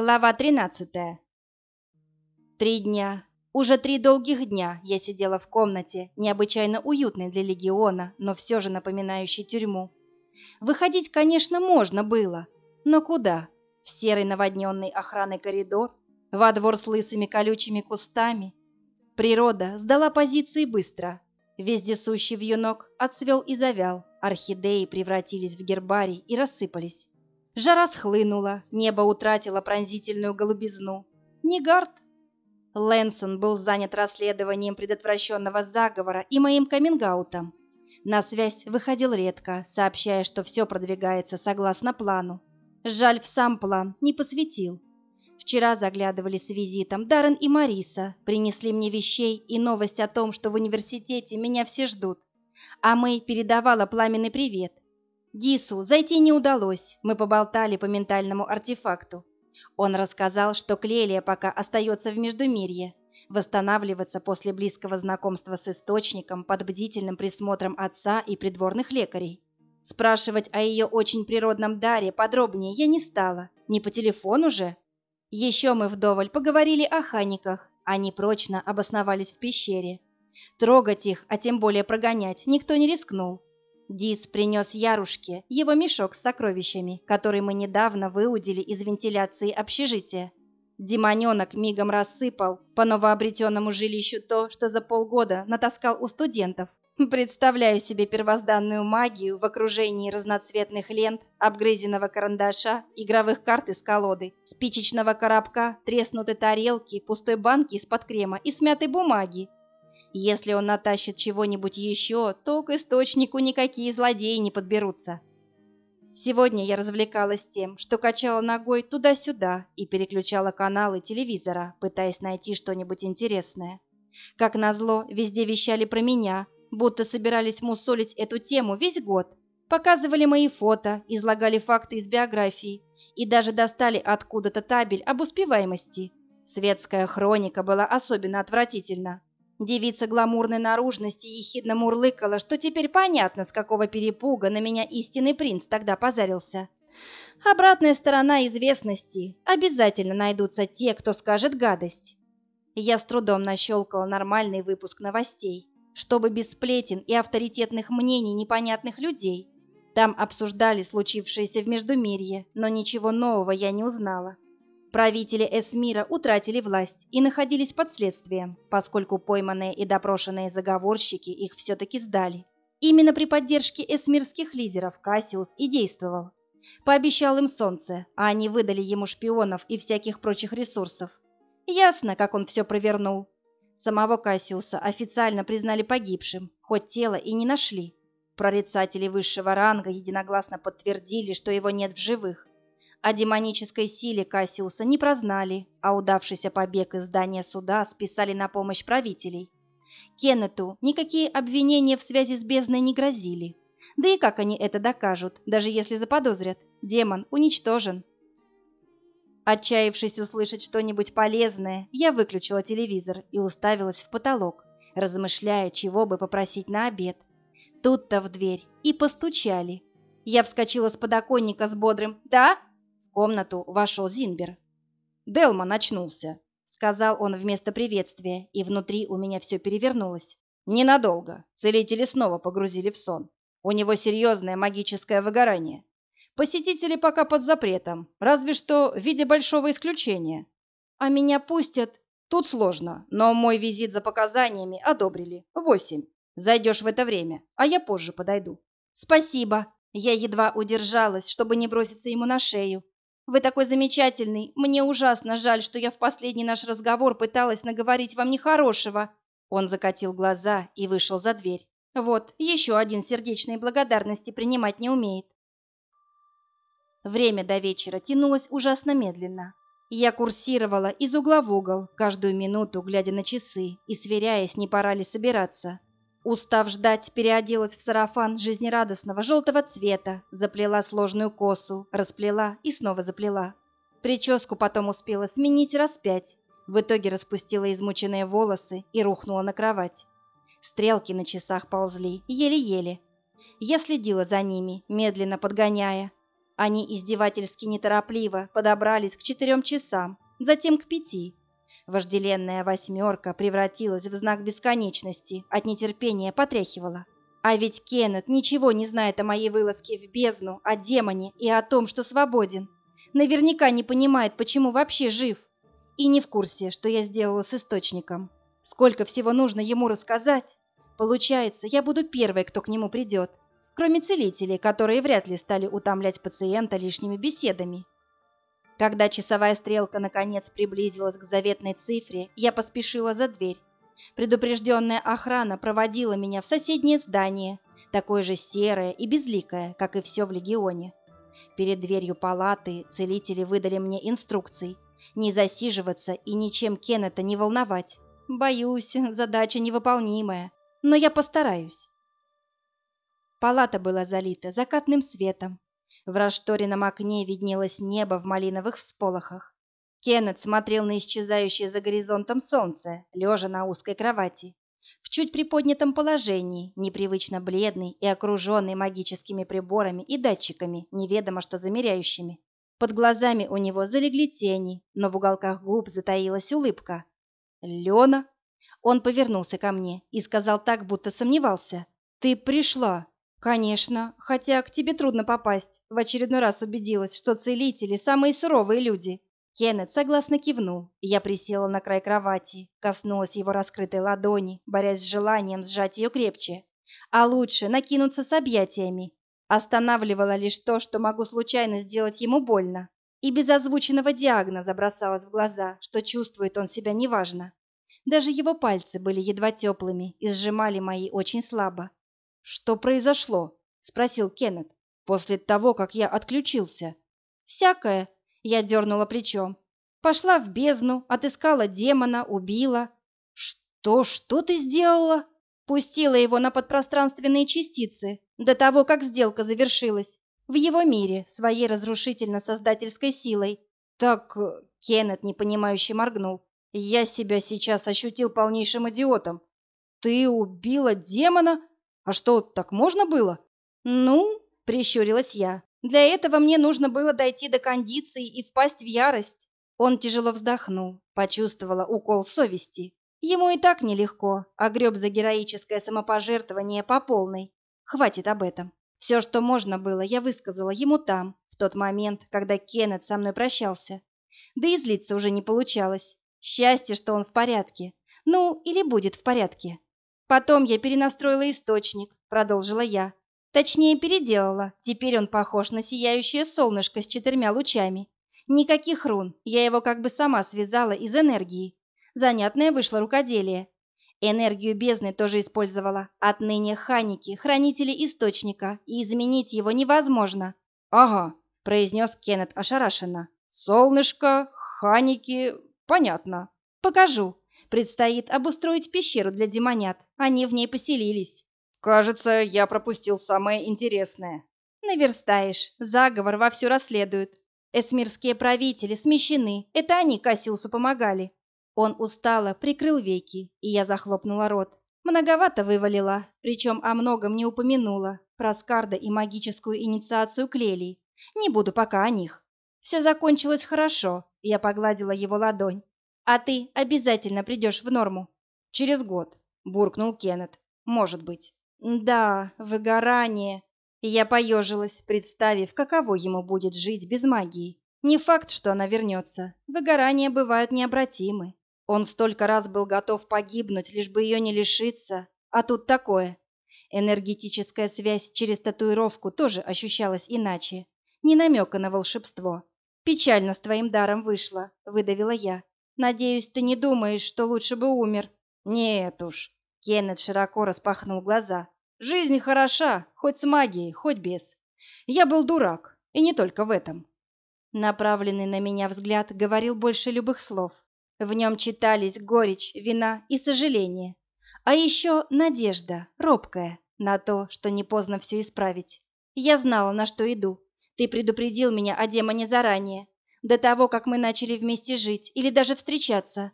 Глава 13. Три дня, уже три долгих дня я сидела в комнате, необычайно уютной для легиона, но все же напоминающей тюрьму. Выходить, конечно, можно было, но куда? В серый наводненный охраной коридор, во двор с лысыми колючими кустами. Природа сдала позиции быстро. Вездесущий вьюнок отцвел и завял, орхидеи превратились в гербарий и рассыпались. Жара схлынула, небо утратило пронзительную голубизну. Не. Лэнсон был занят расследованием предотвращенного заговора и моим камингаутом. На связь выходил редко, сообщая, что все продвигается согласно плану. Жаль, в сам план не посвятил. Вчера заглядывали с визитом Даррен и Мариса, принесли мне вещей и новость о том, что в университете меня все ждут. А Мэй передавала пламенный привет – Дису зайти не удалось, мы поболтали по ментальному артефакту. Он рассказал, что Клелия пока остается в Междумирье, восстанавливаться после близкого знакомства с источником под бдительным присмотром отца и придворных лекарей. Спрашивать о ее очень природном даре подробнее я не стала, не по телефону же. Еще мы вдоволь поговорили о ханиках, они прочно обосновались в пещере. Трогать их, а тем более прогонять, никто не рискнул. Дис принес Ярушке его мешок с сокровищами, который мы недавно выудили из вентиляции общежития. Демоненок мигом рассыпал по новообретенному жилищу то, что за полгода натаскал у студентов. Представляю себе первозданную магию в окружении разноцветных лент, обгрызенного карандаша, игровых карт из колоды, спичечного коробка, треснутой тарелки, пустой банки из-под крема и смятой бумаги, если он натащит чего-нибудь еще, то к источнику никакие злодеи не подберутся. Сегодня я развлекалась тем, что качала ногой туда-сюда и переключала каналы телевизора, пытаясь найти что-нибудь интересное. Как назло, везде вещали про меня, будто собирались мусолить эту тему весь год. Показывали мои фото, излагали факты из биографии и даже достали откуда-то табель об успеваемости. Светская хроника была особенно отвратительна. Девица гламурной наружности ехидно мурлыкала, что теперь понятно, с какого перепуга на меня истинный принц тогда позарился. Обратная сторона известности. Обязательно найдутся те, кто скажет гадость. Я с трудом нащелкала нормальный выпуск новостей, чтобы без сплетен и авторитетных мнений непонятных людей. Там обсуждали случившееся в Междумирье, но ничего нового я не узнала. Правители Эсмира утратили власть и находились под следствием, поскольку пойманные и допрошенные заговорщики их все-таки сдали. Именно при поддержке эсмирских лидеров Кассиус и действовал. Пообещал им солнце, а они выдали ему шпионов и всяких прочих ресурсов. Ясно, как он все провернул. Самого Кассиуса официально признали погибшим, хоть тело и не нашли. Прорицатели высшего ранга единогласно подтвердили, что его нет в живых. О демонической силе Кассиуса не прознали, а удавшийся побег из здания суда списали на помощь правителей. Кеннету никакие обвинения в связи с бездной не грозили. Да и как они это докажут, даже если заподозрят? Демон уничтожен. Отчаявшись услышать что-нибудь полезное, я выключила телевизор и уставилась в потолок, размышляя, чего бы попросить на обед. Тут-то в дверь и постучали. Я вскочила с подоконника с бодрым «Да?» Комнату вошел Зинбер. «Делман очнулся», — сказал он вместо приветствия, и внутри у меня все перевернулось. «Ненадолго. Целители снова погрузили в сон. У него серьезное магическое выгорание. Посетители пока под запретом, разве что в виде большого исключения. А меня пустят? Тут сложно, но мой визит за показаниями одобрили. Восемь. Зайдешь в это время, а я позже подойду. Спасибо. Я едва удержалась, чтобы не броситься ему на шею, вы такой замечательный. Мне ужасно жаль, что я в последний наш разговор пыталась наговорить вам нехорошего. Он закатил глаза и вышел за дверь. Вот, еще один сердечной благодарности принимать не умеет. Время до вечера тянулось ужасно медленно. Я курсировала из угла в угол, каждую минуту глядя на часы и сверяясь, не пора ли собираться. Устав ждать, переоделась в сарафан жизнерадостного желтого цвета, заплела сложную косу, расплела и снова заплела. Прическу потом успела сменить раз пять. В итоге распустила измученные волосы и рухнула на кровать. Стрелки на часах ползли, еле-еле. Я следила за ними, медленно подгоняя. Они издевательски неторопливо подобрались к четырем часам, затем к пяти. Вожделенная восьмерка превратилась в знак бесконечности, от нетерпения потряхивала. А ведь Кеннет ничего не знает о моей вылазке в бездну, о демоне и о том, что свободен. Наверняка не понимает, почему вообще жив. И не в курсе, что я сделала с источником. Сколько всего нужно ему рассказать. Получается, я буду первой, кто к нему придет кроме целителей, которые вряд ли стали утомлять пациента лишними беседами. Когда часовая стрелка наконец приблизилась к заветной цифре, я поспешила за дверь. Предупрежденная охрана проводила меня в соседнее здание, такое же серое и безликое, как и все в легионе. Перед дверью палаты целители выдали мне инструкции не засиживаться и ничем Кеннета не волновать. Боюсь, задача невыполнимая, но я постараюсь. Палата была залита закатным светом. В расшторенном окне виднелось небо в малиновых всполохах. Кеннет смотрел на исчезающее за горизонтом солнце, лежа на узкой кровати. В чуть приподнятом положении, непривычно бледный и окруженный магическими приборами и датчиками, неведомо что замеряющими. Под глазами у него залегли тени, но в уголках губ затаилась улыбка. «Лена?» Он повернулся ко мне и сказал так, будто сомневался. «Ты пришла!» Конечно, хотя к тебе трудно попасть. В очередной раз убедилась, что целители самые суровые люди. Кеннет согласно кивнул. Я присела на край кровати, коснулась его раскрытой ладони, борясь с желанием сжать ее крепче, а лучше накинуться с объятиями. Останавливало лишь то, что могу случайно сделать ему больно. И без озвученного диагноза бросалось в глаза, что чувствует он себя неважно. Даже его пальцы были едва теплыми и сжимали мои очень слабо. «Что произошло?» — спросил Кеннет. «После того, как я отключился». «Всякое», — я дернула плечом. «Пошла в бездну, отыскала демона, убила». «Что, что ты сделала?» Пустила его на подпространственные частицы до того, как сделка завершилась. В его мире, своей разрушительно-создательской силой. Так э, Кеннет непонимающе моргнул. Я себя сейчас ощутил полнейшим идиотом. Ты убила демона? А что, так можно было? Ну, прищурилась я. Для этого мне нужно было дойти до кондиции и впасть в ярость. Он тяжело вздохнул, почувствовала укол совести. Ему и так нелегко, а греб за героическое самопожертвование по полной. Хватит об этом. Все, что можно было, я высказала ему там, в тот момент, когда Кеннет со мной прощался. Да и злиться уже не получалось. Счастье, что он в порядке. Ну, или будет в порядке. Потом я перенастроила источник, продолжила я. Точнее, переделала. Теперь он похож на сияющее солнышко с четырьмя лучами. Никаких рун, я его как бы сама связала из энергии. Занятное вышло рукоделие. Энергию бездны тоже использовала. Отныне ханики, хранители источника, и изменить его невозможно. «Ага», — произнес Кеннет ошарашенно. «Солнышко, ханики, понятно. Покажу». Предстоит обустроить пещеру для демонят. Они в ней поселились. Кажется, я пропустил самое интересное. Наверстаешь. Заговор вовсю расследуют. Эсмирские правители смещены. Это они Кассиусу помогали. Он устало прикрыл веки, и я захлопнула рот. Многовато вывалила, причем о многом не упомянула. Про Скарда и магическую инициацию Клелий. Не буду пока о них. Все закончилось хорошо. Я погладила его ладонь. А ты обязательно придешь в норму. Через год, буркнул Кеннет. Может быть. Да, выгорание. Я поежилась, представив, каково ему будет жить без магии. Не факт, что она вернется. Выгорания бывают необратимы. Он столько раз был готов погибнуть, лишь бы ее не лишиться. А тут такое. Энергетическая связь через татуировку тоже ощущалась иначе. Не намека на волшебство. Печально с твоим даром вышло, выдавила я. Надеюсь, ты не думаешь, что лучше бы умер. Нет уж. Кеннет широко распахнул глаза. Жизнь хороша, хоть с магией, хоть без. Я был дурак, и не только в этом. Направленный на меня взгляд говорил больше любых слов. В нем читались горечь, вина и сожаление. А еще надежда, робкая, на то, что не поздно все исправить. Я знала, на что иду. Ты предупредил меня о демоне заранее, до того, как мы начали вместе жить или даже встречаться.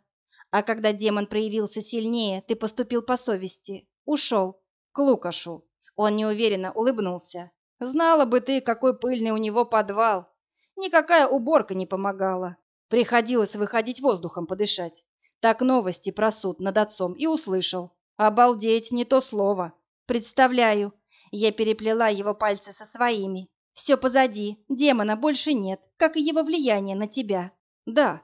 А когда демон проявился сильнее, ты поступил по совести, ушел к Лукашу. Он неуверенно улыбнулся. Знала бы ты, какой пыльный у него подвал. Никакая уборка не помогала. Приходилось выходить воздухом подышать. Так новости про суд над отцом и услышал. Обалдеть, не то слово. Представляю. Я переплела его пальцы со своими. Все позади, демона больше нет, как и его влияние на тебя. Да.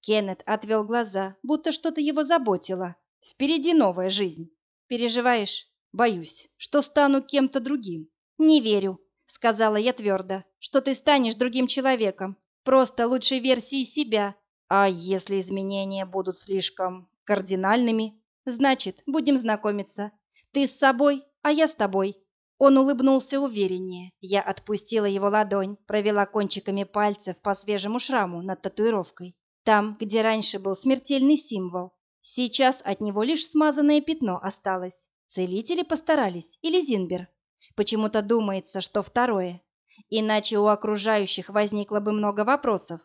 Кеннет отвел глаза, будто что-то его заботило. Впереди новая жизнь. Переживаешь? Боюсь, что стану кем-то другим. Не верю, сказала я твердо, что ты станешь другим человеком, просто лучшей версией себя. А если изменения будут слишком кардинальными, значит, будем знакомиться. Ты с собой, а я с тобой. Он улыбнулся увереннее. Я отпустила его ладонь, провела кончиками пальцев по свежему шраму над татуировкой. Там, где раньше был смертельный символ, сейчас от него лишь смазанное пятно осталось. Целители постарались или Зинбер? Почему-то думается, что второе. Иначе у окружающих возникло бы много вопросов.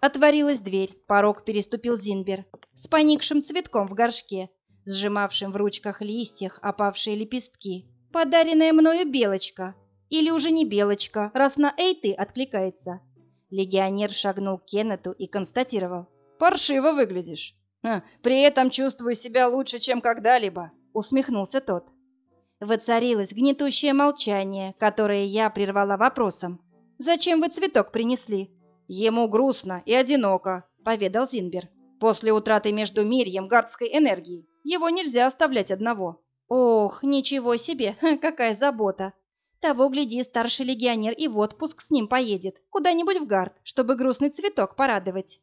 Отворилась дверь, порог переступил Зинбер с поникшим цветком в горшке, сжимавшим в ручках листьях опавшие лепестки. Подаренная мною белочка. Или уже не белочка, раз на «Эй, ты» откликается. Легионер шагнул к Кеннету и констатировал. «Паршиво выглядишь. Ха, при этом чувствую себя лучше, чем когда-либо», — усмехнулся тот. Воцарилось гнетущее молчание, которое я прервала вопросом. «Зачем вы цветок принесли?» «Ему грустно и одиноко», — поведал Зинбер. «После утраты между мирьем гардской энергии его нельзя оставлять одного». Ох, ничего себе, какая забота. Того, гляди, старший легионер и в отпуск с ним поедет, куда-нибудь в гард, чтобы грустный цветок порадовать.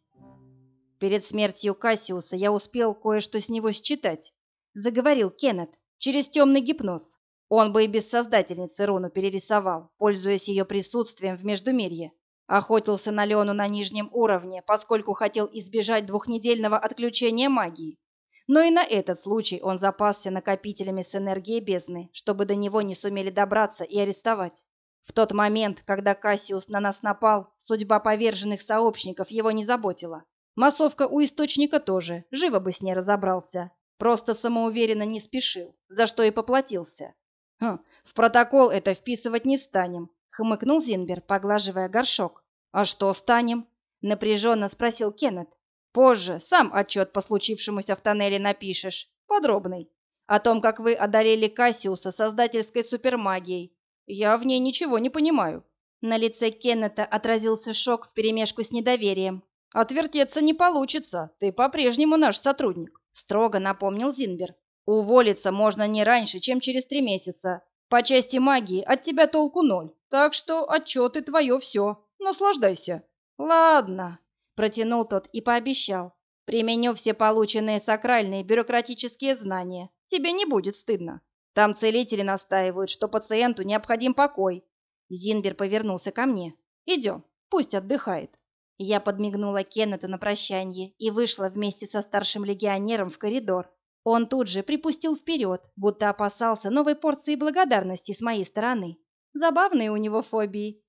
Перед смертью Кассиуса я успел кое-что с него считать, заговорил Кеннет, через темный гипноз. Он бы и без создательницы руну перерисовал, пользуясь ее присутствием в Междумирье. Охотился на Лену на нижнем уровне, поскольку хотел избежать двухнедельного отключения магии. Но и на этот случай он запасся накопителями с энергией бездны, чтобы до него не сумели добраться и арестовать. В тот момент, когда Кассиус на нас напал, судьба поверженных сообщников его не заботила. Массовка у источника тоже, живо бы с ней разобрался. Просто самоуверенно не спешил, за что и поплатился. Хм, в протокол это вписывать не станем, хмыкнул Зинбер, поглаживая горшок. А что станем? напряженно спросил Кеннет. Позже сам отчет по случившемуся в тоннеле напишешь, подробный, о том, как вы одарили Кассиуса создательской супермагией. Я в ней ничего не понимаю». На лице Кеннета отразился шок вперемешку с недоверием. «Отвертеться не получится, ты по-прежнему наш сотрудник», — строго напомнил Зинбер. «Уволиться можно не раньше, чем через три месяца. По части магии от тебя толку ноль, так что отчеты твое все. Наслаждайся». «Ладно», Протянул тот и пообещал. Применю все полученные сакральные бюрократические знания. Тебе не будет стыдно. Там целители настаивают, что пациенту необходим покой. Зинбер повернулся ко мне. Идем, пусть отдыхает. Я подмигнула Кеннету на прощание и вышла вместе со старшим легионером в коридор. Он тут же припустил вперед, будто опасался новой порции благодарности с моей стороны. Забавные у него фобии.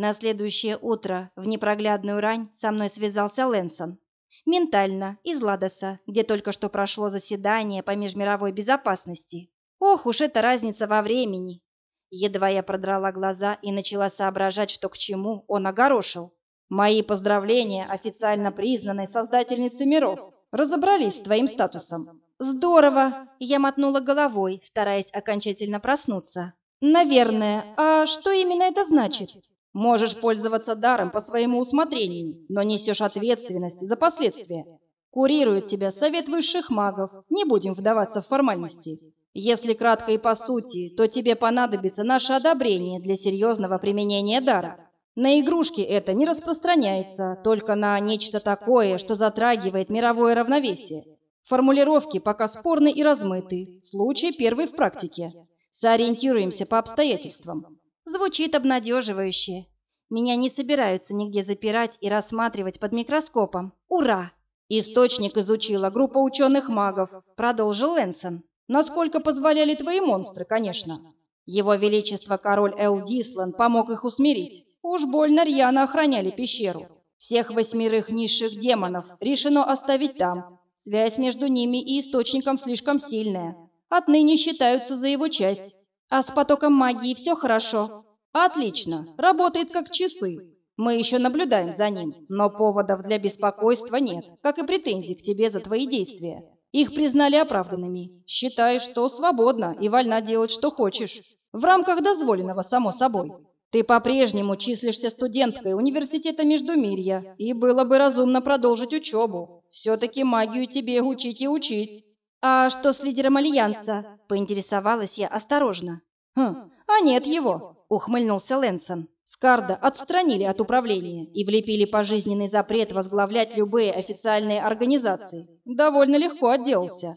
На следующее утро в непроглядную рань со мной связался Лэнсон. Ментально, из Ладоса, где только что прошло заседание по межмировой безопасности. Ох уж эта разница во времени! Едва я продрала глаза и начала соображать, что к чему, он огорошил. Мои поздравления официально признанной создательнице миров. Разобрались с твоим статусом. Здорово! Я мотнула головой, стараясь окончательно проснуться. Наверное. А что именно это значит? Можешь пользоваться даром по своему усмотрению, но несешь ответственность за последствия. Курирует тебя совет высших магов. Не будем вдаваться в формальности. Если кратко и по сути, то тебе понадобится наше одобрение для серьезного применения дара. На игрушки это не распространяется, только на нечто такое, что затрагивает мировое равновесие. Формулировки пока спорны и размыты. Случай первый в практике. Сориентируемся по обстоятельствам. Звучит обнадеживающе. Меня не собираются нигде запирать и рассматривать под микроскопом. Ура! Источник изучила группа ученых-магов, продолжил Лэнсон. Насколько позволяли твои монстры, конечно. Его Величество король Эл Дислан помог их усмирить. Уж больно рьяно охраняли пещеру. Всех восьмерых низших демонов решено оставить там. Связь между ними и источником слишком сильная. Отныне считаются за его часть. А с потоком магии все хорошо? Отлично, работает как часы. Мы еще наблюдаем за ним, но поводов для беспокойства нет, как и претензий к тебе за твои действия. Их признали оправданными. Считай, что свободна и вольна делать, что хочешь. В рамках дозволенного, само собой. Ты по-прежнему числишься студенткой университета Междумирья, и было бы разумно продолжить учебу. Все-таки магию тебе учить и учить. А что с лидером Альянса? Поинтересовалась я осторожно. Хм, а нет его, ухмыльнулся Лэнсон. Скарда отстранили от управления и влепили пожизненный запрет возглавлять любые официальные организации. Довольно легко отделался.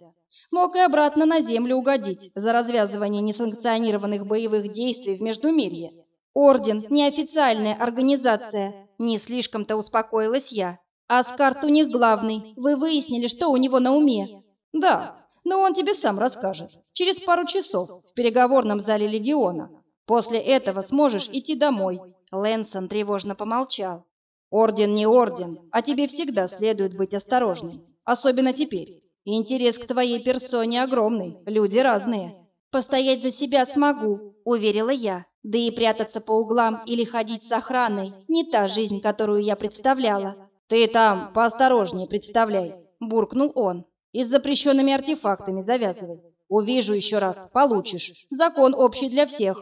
Мог и обратно на землю угодить за развязывание несанкционированных боевых действий в Междумирье. Орден – неофициальная организация. Не слишком-то успокоилась я. А Скарт у них главный. Вы выяснили, что у него на уме? Да, но он тебе сам расскажет. Через пару часов в переговорном зале Легиона. После этого сможешь идти домой. Лэнсон тревожно помолчал. Орден не орден, а тебе всегда следует быть осторожным. Особенно теперь. Интерес к твоей персоне огромный, люди разные. Постоять за себя смогу, уверила я. Да и прятаться по углам или ходить с охраной не та жизнь, которую я представляла. Ты там поосторожнее представляй, буркнул он. И с запрещенными артефактами завязывай. Увижу еще раз, получишь. Закон общий для всех.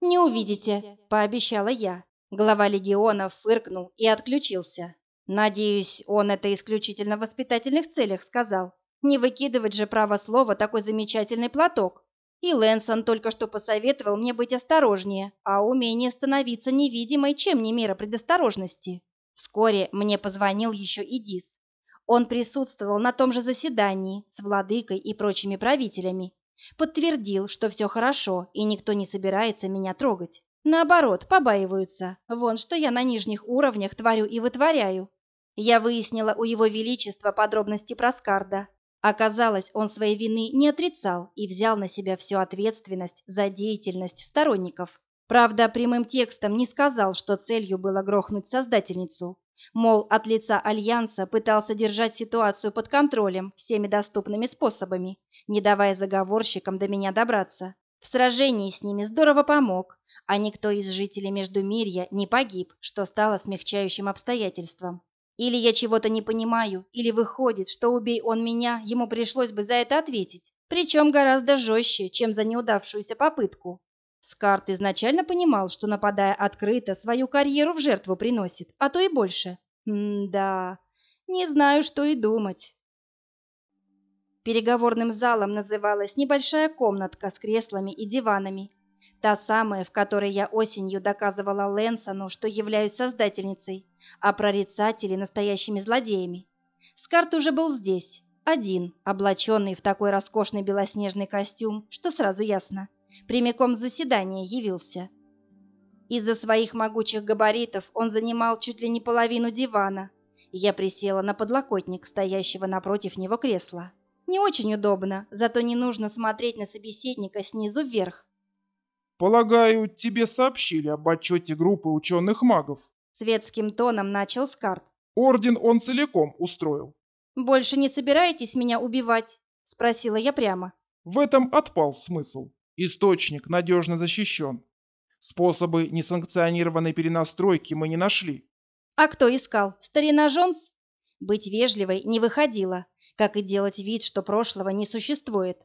Не увидите, пообещала я. Глава легиона фыркнул и отключился. Надеюсь, он это исключительно в воспитательных целях сказал. Не выкидывать же право слова такой замечательный платок. И Лэнсон только что посоветовал мне быть осторожнее, а умение становиться невидимой чем не мера предосторожности. Вскоре мне позвонил еще и Дис. Он присутствовал на том же заседании с владыкой и прочими правителями. Подтвердил, что все хорошо и никто не собирается меня трогать. Наоборот, побаиваются. Вон что я на нижних уровнях творю и вытворяю. Я выяснила у его величества подробности про Скарда, Оказалось, он своей вины не отрицал и взял на себя всю ответственность за деятельность сторонников. Правда, прямым текстом не сказал, что целью было грохнуть создательницу. Мол, от лица Альянса пытался держать ситуацию под контролем всеми доступными способами, не давая заговорщикам до меня добраться. В сражении с ними здорово помог, а никто из жителей Междумирья не погиб, что стало смягчающим обстоятельством. Или я чего-то не понимаю, или выходит, что убей он меня, ему пришлось бы за это ответить, причем гораздо жестче, чем за неудавшуюся попытку. Скарт изначально понимал, что, нападая открыто, свою карьеру в жертву приносит, а то и больше. М-да, не знаю, что и думать. Переговорным залом называлась небольшая комнатка с креслами и диванами. Та самая, в которой я осенью доказывала Лэнсону, что являюсь создательницей, а прорицатели настоящими злодеями. Скарт уже был здесь, один, облаченный в такой роскошный белоснежный костюм, что сразу ясно, прямиком с заседания явился. Из-за своих могучих габаритов он занимал чуть ли не половину дивана. Я присела на подлокотник, стоящего напротив него кресла. Не очень удобно, зато не нужно смотреть на собеседника снизу вверх. «Полагаю, тебе сообщили об отчете группы ученых-магов?» Светским тоном начал Скарт. Орден он целиком устроил. «Больше не собираетесь меня убивать?» – спросила я прямо. В этом отпал смысл. Источник надежно защищен. Способы несанкционированной перенастройки мы не нашли. А кто искал? Старина Джонс? Быть вежливой не выходило, как и делать вид, что прошлого не существует.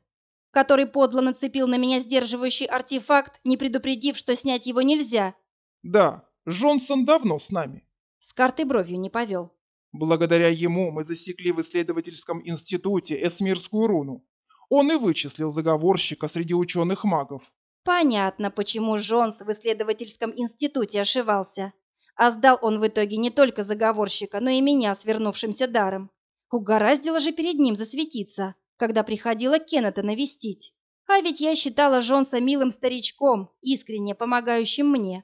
Который подло нацепил на меня сдерживающий артефакт, не предупредив, что снять его нельзя. Да, Джонсон давно с нами. С карты бровью не повел. Благодаря ему мы засекли в исследовательском институте эсмирскую руну. Он и вычислил заговорщика среди ученых-магов. Понятно, почему Джонс в исследовательском институте ошивался. А сдал он в итоге не только заговорщика, но и меня с вернувшимся даром. Угораздило же перед ним засветиться, когда приходила Кеннета навестить. А ведь я считала Джонса милым старичком, искренне помогающим мне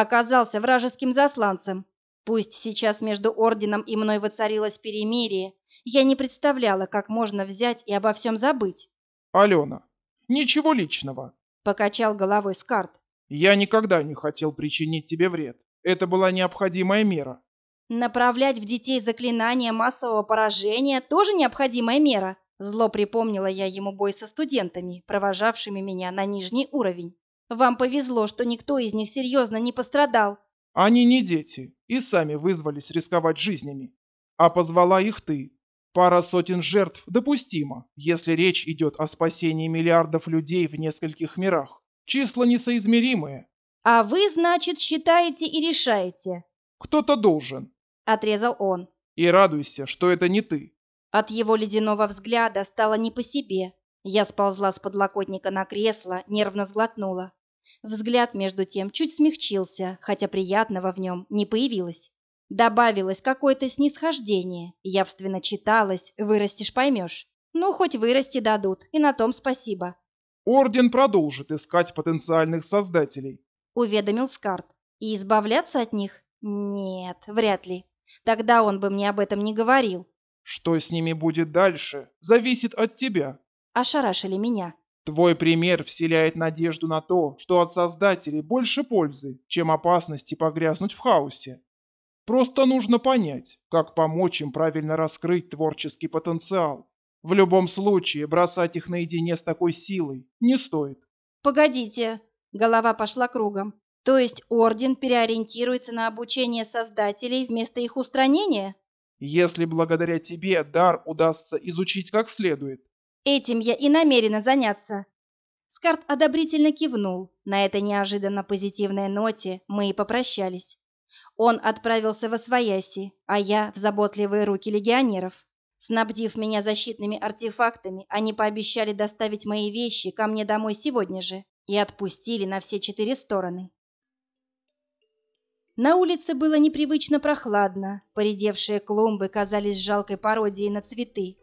оказался вражеским засланцем. Пусть сейчас между орденом и мной воцарилось перемирие, я не представляла, как можно взять и обо всем забыть. «Алена, ничего личного», — покачал головой Скарт. «Я никогда не хотел причинить тебе вред. Это была необходимая мера». «Направлять в детей заклинания массового поражения тоже необходимая мера», Зло припомнила я ему бой со студентами, провожавшими меня на нижний уровень. Вам повезло, что никто из них серьезно не пострадал. Они не дети и сами вызвались рисковать жизнями. А позвала их ты. Пара сотен жертв допустимо, если речь идет о спасении миллиардов людей в нескольких мирах. Числа несоизмеримые. А вы, значит, считаете и решаете? Кто-то должен. Отрезал он. И радуйся, что это не ты. От его ледяного взгляда стало не по себе. Я сползла с подлокотника на кресло, нервно сглотнула. Взгляд, между тем, чуть смягчился, хотя приятного в нем не появилось. Добавилось какое-то снисхождение, явственно читалось «вырастешь, поймешь». Ну, хоть вырасти дадут, и на том спасибо. Орден продолжит искать потенциальных создателей, уведомил Скарт. И избавляться от них? Нет, вряд ли. Тогда он бы мне об этом не говорил. Что с ними будет дальше, зависит от тебя. Ошарашили меня. Твой пример вселяет надежду на то, что от создателей больше пользы, чем опасности погрязнуть в хаосе. Просто нужно понять, как помочь им правильно раскрыть творческий потенциал. В любом случае, бросать их наедине с такой силой не стоит. Погодите, голова пошла кругом. То есть орден переориентируется на обучение создателей вместо их устранения? Если благодаря тебе дар удастся изучить как следует. Этим я и намерена заняться. Скарт одобрительно кивнул. На этой неожиданно позитивной ноте мы и попрощались. Он отправился во свояси, а я в заботливые руки легионеров. Снабдив меня защитными артефактами, они пообещали доставить мои вещи ко мне домой сегодня же и отпустили на все четыре стороны. На улице было непривычно прохладно, поредевшие клумбы казались жалкой пародией на цветы.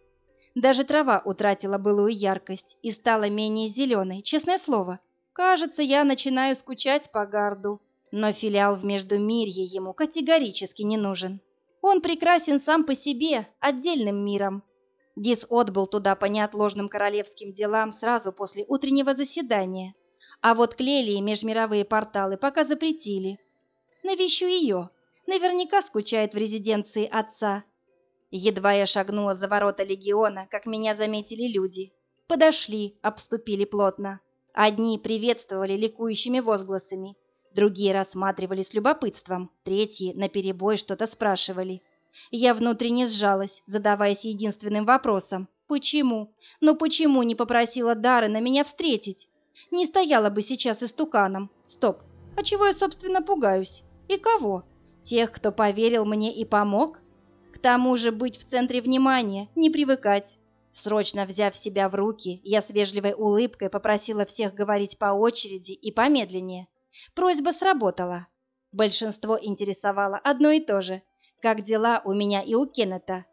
Даже трава утратила былую яркость и стала менее зеленой, честное слово. Кажется, я начинаю скучать по гарду, но филиал в Междумирье ему категорически не нужен. Он прекрасен сам по себе, отдельным миром. Дис отбыл туда по неотложным королевским делам сразу после утреннего заседания. А вот Клели и межмировые порталы пока запретили, навещу ее. Наверняка скучает в резиденции отца. Едва я шагнула за ворота легиона, как меня заметили люди. Подошли, обступили плотно. Одни приветствовали ликующими возгласами, другие рассматривали с любопытством, третьи наперебой что-то спрашивали. Я внутренне сжалась, задаваясь единственным вопросом. Почему? Но почему не попросила Дары на меня встретить? Не стояла бы сейчас истуканом. Стоп, а чего я, собственно, пугаюсь? И кого? Тех, кто поверил мне и помог? К тому же быть в центре внимания, не привыкать. Срочно взяв себя в руки, я с вежливой улыбкой попросила всех говорить по очереди и помедленнее. Просьба сработала. Большинство интересовало одно и то же. Как дела у меня и у Кеннета?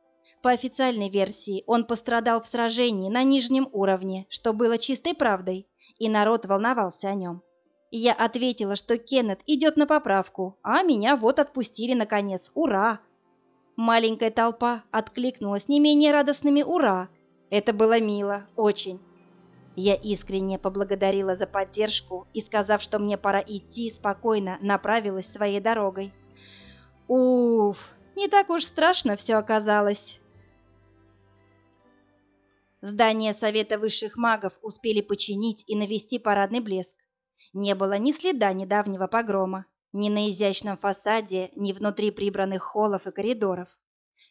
По официальной версии, он пострадал в сражении на нижнем уровне, что было чистой правдой, и народ волновался о нем. Я ответила, что Кеннет идет на поправку, а меня вот отпустили наконец. Ура! Маленькая толпа откликнулась не менее радостными «Ура!». Это было мило, очень. Я искренне поблагодарила за поддержку и, сказав, что мне пора идти, спокойно направилась своей дорогой. Уф, не так уж страшно все оказалось. Здание Совета высших магов успели починить и навести парадный блеск. Не было ни следа недавнего погрома, ни на изящном фасаде, ни внутри прибранных холлов и коридоров.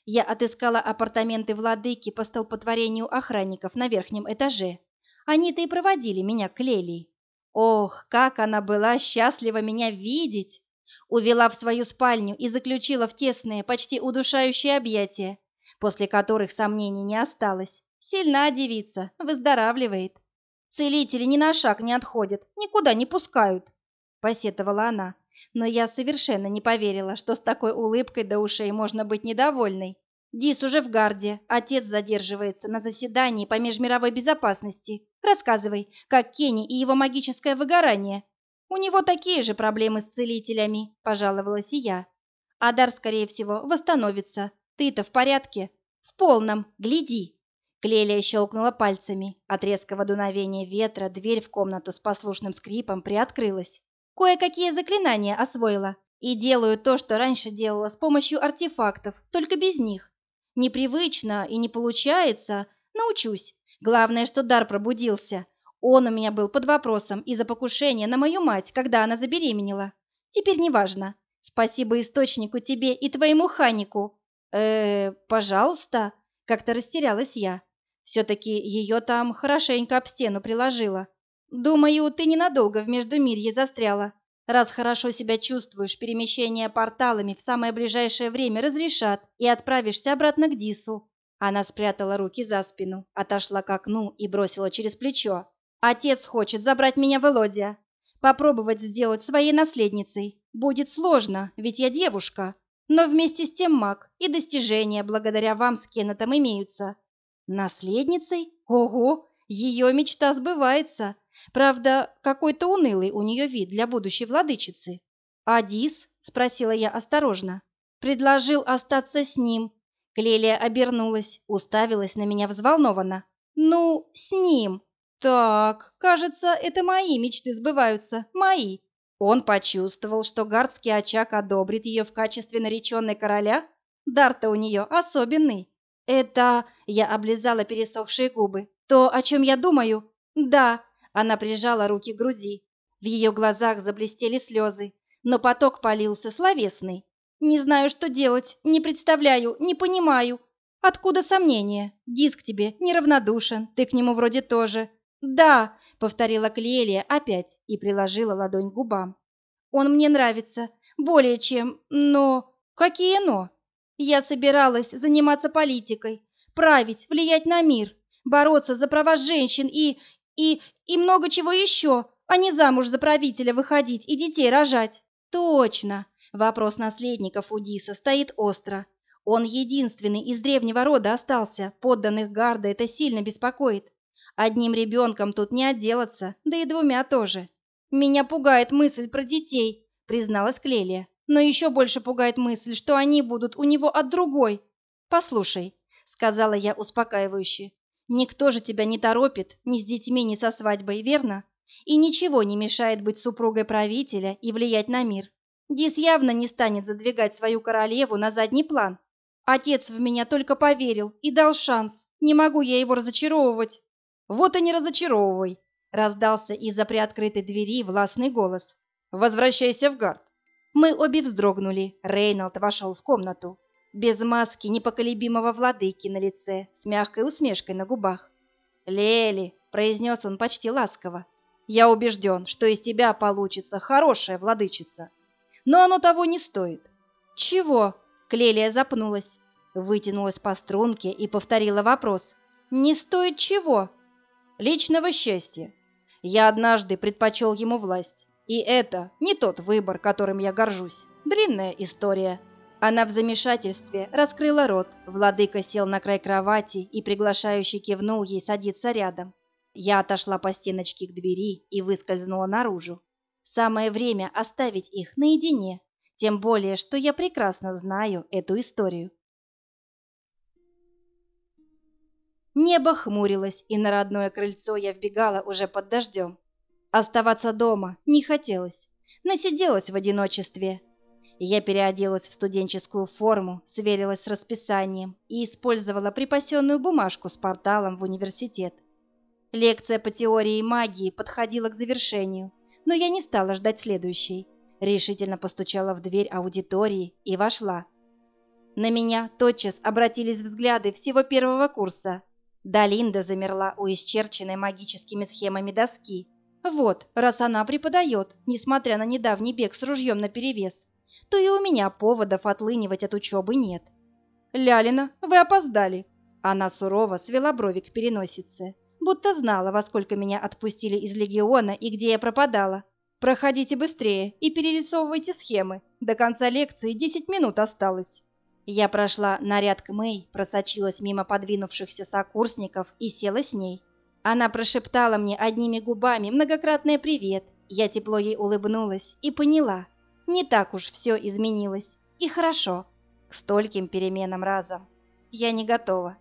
Я отыскала апартаменты владыки по столпотворению охранников на верхнем этаже. Они-то и проводили меня к Лелии. Ох, как она была счастлива меня видеть! Увела в свою спальню и заключила в тесные, почти удушающие объятия, после которых сомнений не осталось. Сильна девица, выздоравливает. Целители ни на шаг не отходят, никуда не пускают, посетовала она. Но я совершенно не поверила, что с такой улыбкой до ушей можно быть недовольной. Дис уже в гарде, отец задерживается на заседании по межмировой безопасности. Рассказывай, как Кенни и его магическое выгорание. У него такие же проблемы с целителями, пожаловалась и я. Адар, скорее всего, восстановится. Ты-то в порядке? В полном. Гляди. Клелия щелкнула пальцами. От резкого дуновения ветра дверь в комнату с послушным скрипом приоткрылась. Кое-какие заклинания освоила. И делаю то, что раньше делала с помощью артефактов, только без них. Непривычно и не получается, Научусь. Главное, что дар пробудился. Он у меня был под вопросом из-за покушения на мою мать, когда она забеременела. Теперь неважно. Спасибо источнику тебе и твоему ханику. Э, пожалуйста, как-то растерялась я. Все-таки ее там хорошенько об стену приложила. Думаю, ты ненадолго в Междумирье застряла. Раз хорошо себя чувствуешь, перемещение порталами в самое ближайшее время разрешат и отправишься обратно к Дису. Она спрятала руки за спину, отошла к окну и бросила через плечо. Отец хочет забрать меня в Элодия. Попробовать сделать своей наследницей. Будет сложно, ведь я девушка. Но вместе с тем маг, и достижения благодаря вам с Кеннетом имеются. Наследницей? Ого, ее мечта сбывается. Правда, какой-то унылый у нее вид для будущей владычицы. «Адис?» — спросила я осторожно. «Предложил остаться с ним». Клелия обернулась, уставилась на меня взволнованно. «Ну, с ним. Так, кажется, это мои мечты сбываются, мои». Он почувствовал, что гардский очаг одобрит ее в качестве нареченной короля. Дар-то у нее особенный. «Это...» — я облизала пересохшие губы. «То, о чем я думаю?» «Да», она прижала руки к груди. В ее глазах заблестели слезы, но поток полился словесный. «Не знаю, что делать, не представляю, не понимаю. Откуда сомнения? Диск тебе неравнодушен, ты к нему вроде тоже». «Да», — повторила Клелия опять и приложила ладонь к губам. «Он мне нравится, более чем, но...» «Какие «но»?» «Я собиралась заниматься политикой, править, влиять на мир, бороться за права женщин и... и... и много чего еще, а не замуж за правителя выходить и детей рожать. Точно. Вопрос наследников у Диса стоит остро. Он единственный из древнего рода остался, подданных Гарда это сильно беспокоит. Одним ребенком тут не отделаться, да и двумя тоже. Меня пугает мысль про детей, призналась Клелия. Но еще больше пугает мысль, что они будут у него от другой. Послушай, сказала я успокаивающе, Никто же тебя не торопит ни с детьми, ни со свадьбой, верно? И ничего не мешает быть супругой правителя и влиять на мир. Дис явно не станет задвигать свою королеву на задний план. Отец в меня только поверил и дал шанс. Не могу я его разочаровывать. Вот и не разочаровывай, раздался из-за приоткрытой двери властный голос. Возвращайся в гард. Мы обе вздрогнули. Рейнольд вошел в комнату без маски непоколебимого владыки на лице, с мягкой усмешкой на губах. «Лели», — произнес он почти ласково, — «я убежден, что из тебя получится хорошая владычица. Но оно того не стоит». «Чего?» — Клелия запнулась, вытянулась по струнке и повторила вопрос. «Не стоит чего?» «Личного счастья. Я однажды предпочел ему власть, и это не тот выбор, которым я горжусь. Длинная история». Она в замешательстве раскрыла рот. Владыка сел на край кровати и приглашающе кивнул ей садиться рядом. Я отошла по стеночке к двери и выскользнула наружу. Самое время оставить их наедине, тем более, что я прекрасно знаю эту историю. Небо хмурилось, и на родное крыльцо я вбегала уже под дождем. Оставаться дома не хотелось. Насиделась в одиночестве, я переоделась в студенческую форму, сверилась с расписанием и использовала припасенную бумажку с порталом в университет. Лекция по теории магии подходила к завершению, но я не стала ждать следующей. Решительно постучала в дверь аудитории и вошла. На меня тотчас обратились взгляды всего первого курса. Далинда замерла у исчерченной магическими схемами доски. Вот, раз она преподает, несмотря на недавний бег с ружьем наперевес то и у меня поводов отлынивать от учебы нет. «Лялина, вы опоздали!» Она сурово свела брови к переносице, будто знала, во сколько меня отпустили из легиона и где я пропадала. «Проходите быстрее и перерисовывайте схемы. До конца лекции десять минут осталось». Я прошла наряд к Мэй, просочилась мимо подвинувшихся сокурсников и села с ней. Она прошептала мне одними губами многократное «привет». Я тепло ей улыбнулась и поняла, не так уж все изменилось. И хорошо. К стольким переменам разом. Я не готова.